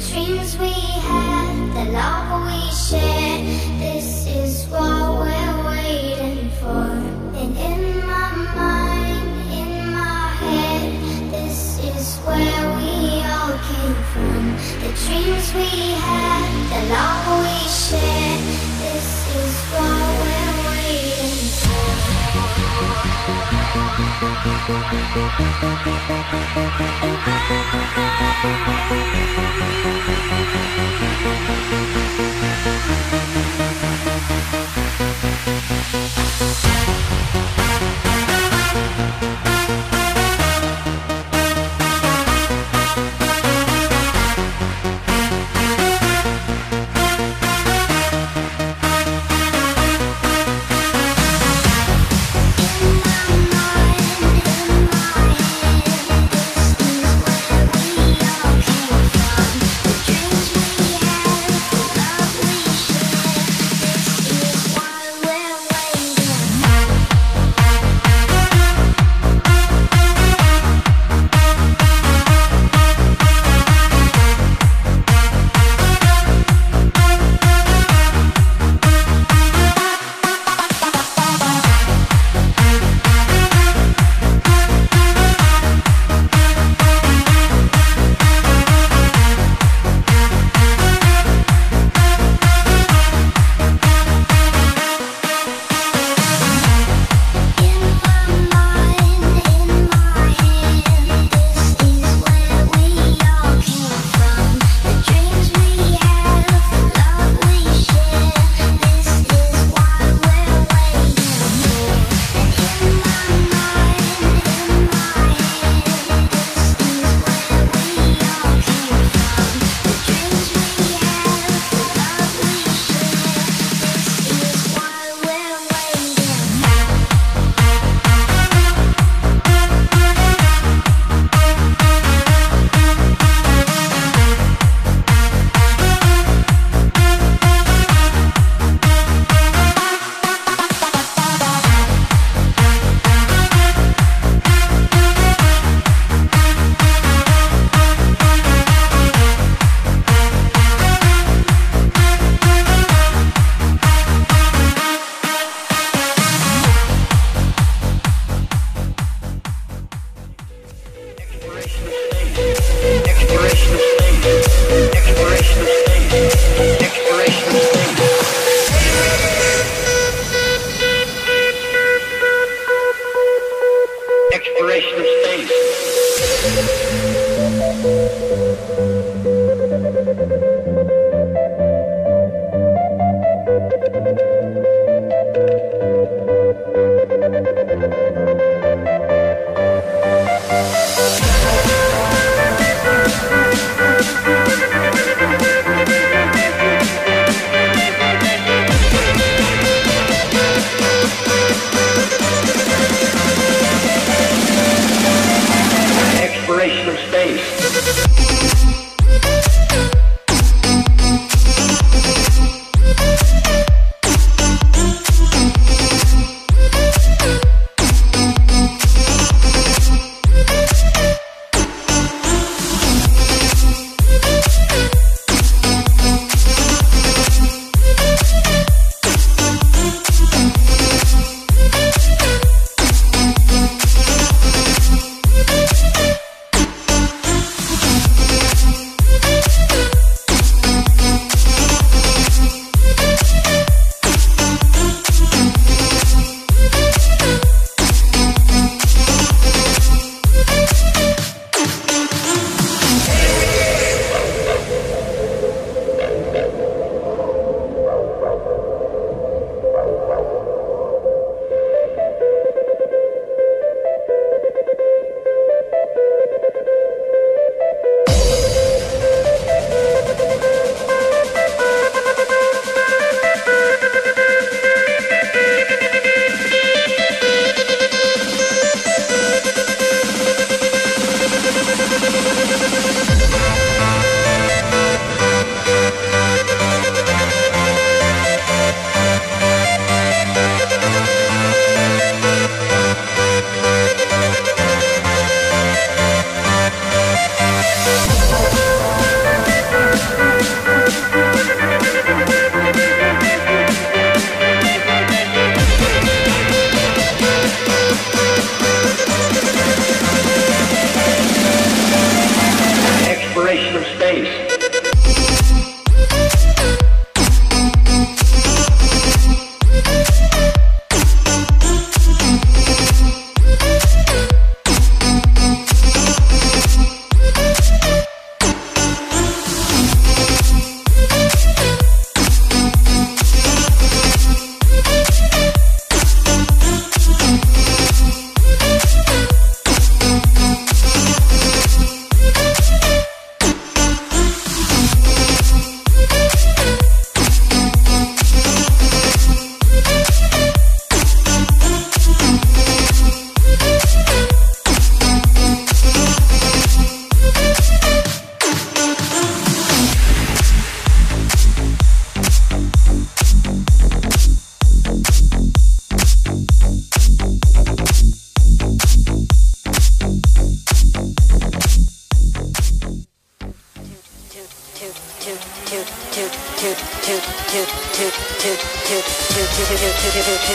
dreams we had, the love we shared. This is what we're waiting for. And in my mind, in my head, this is where we all came from. The dreams we had, the love we Thank you.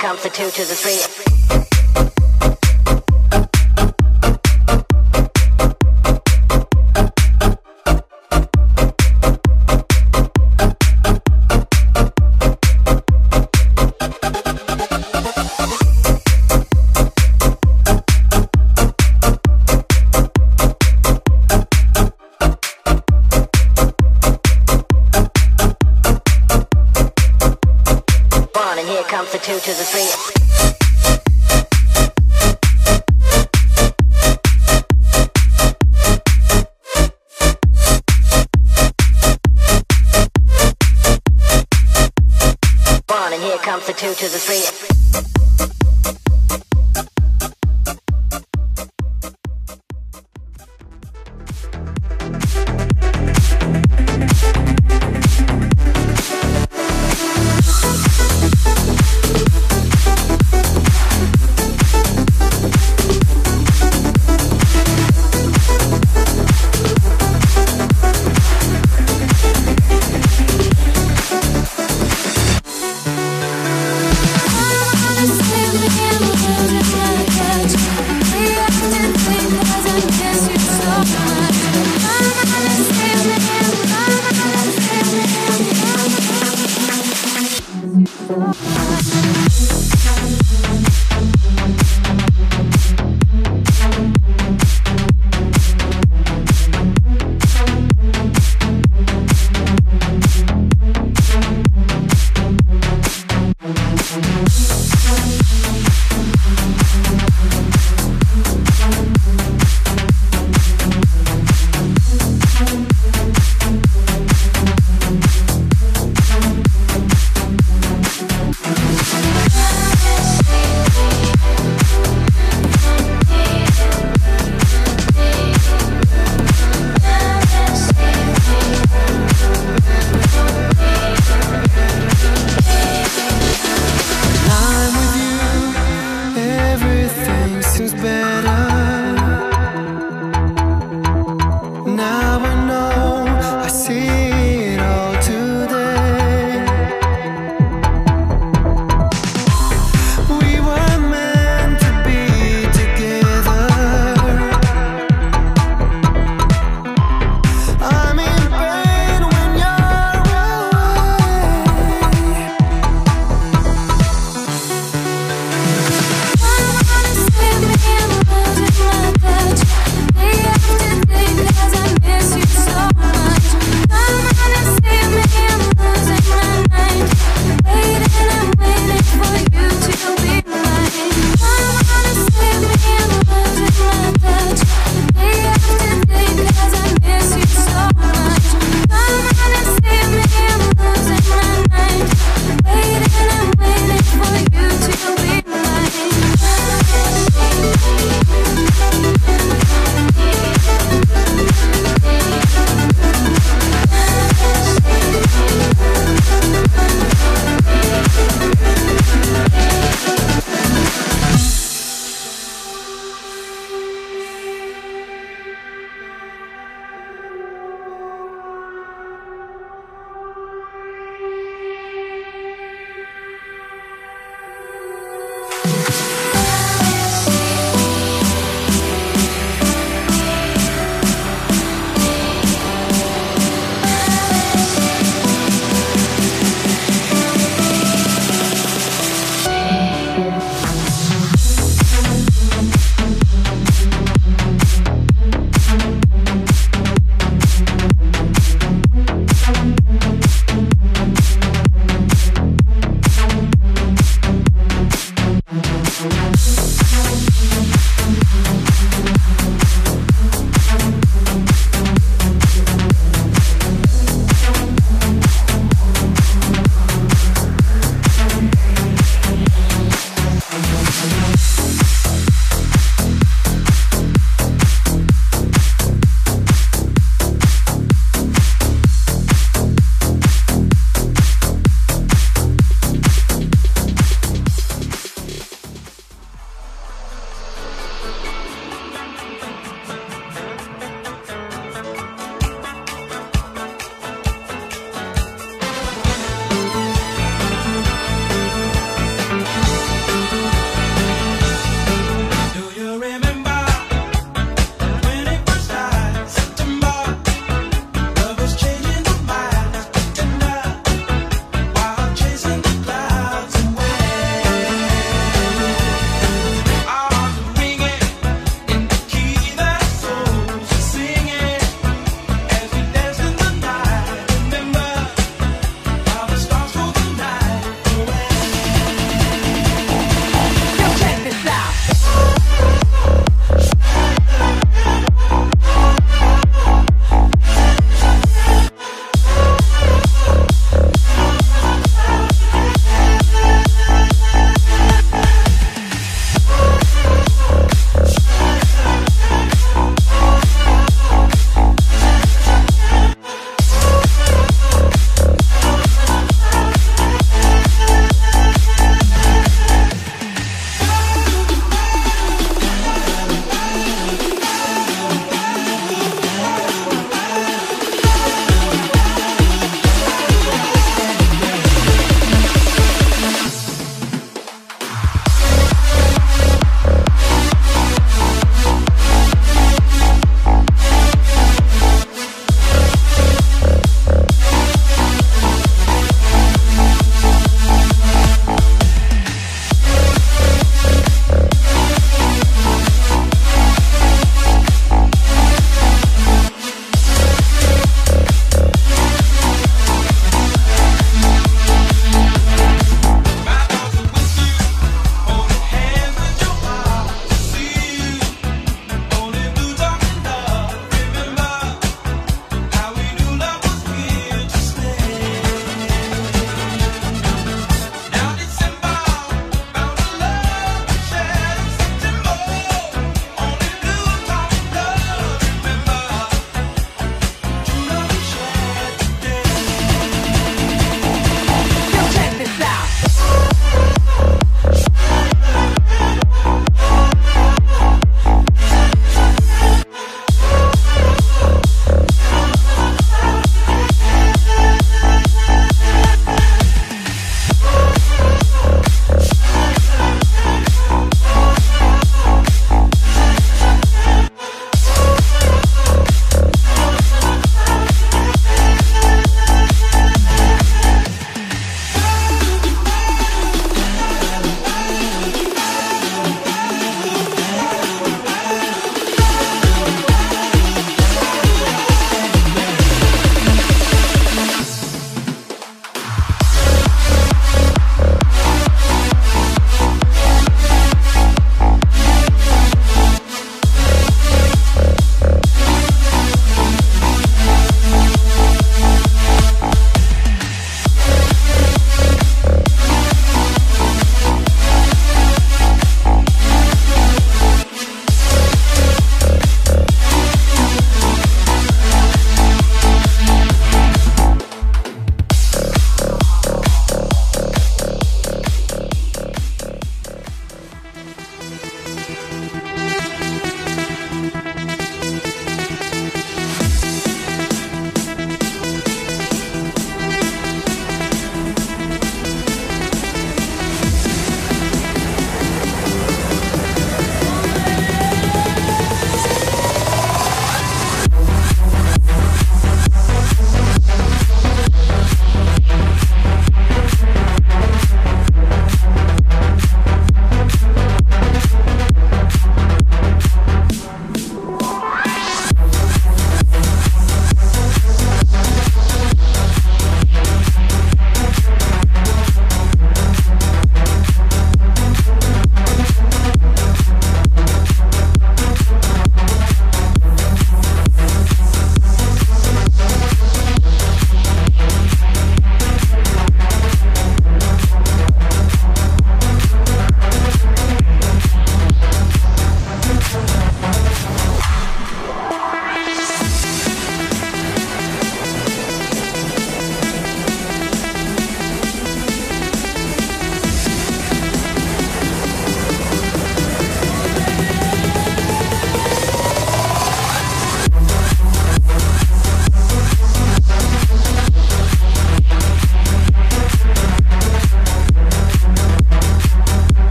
comes the two to the three. for two to the three. Oh, my God.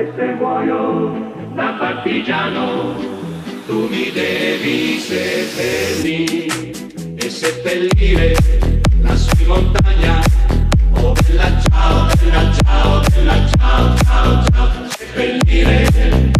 e se muoio da partigiano tu mi devi seppellire. E seppellire la sua montagna. Oh bella ciao bella ciao bella ciao ciao ciao. Seppellire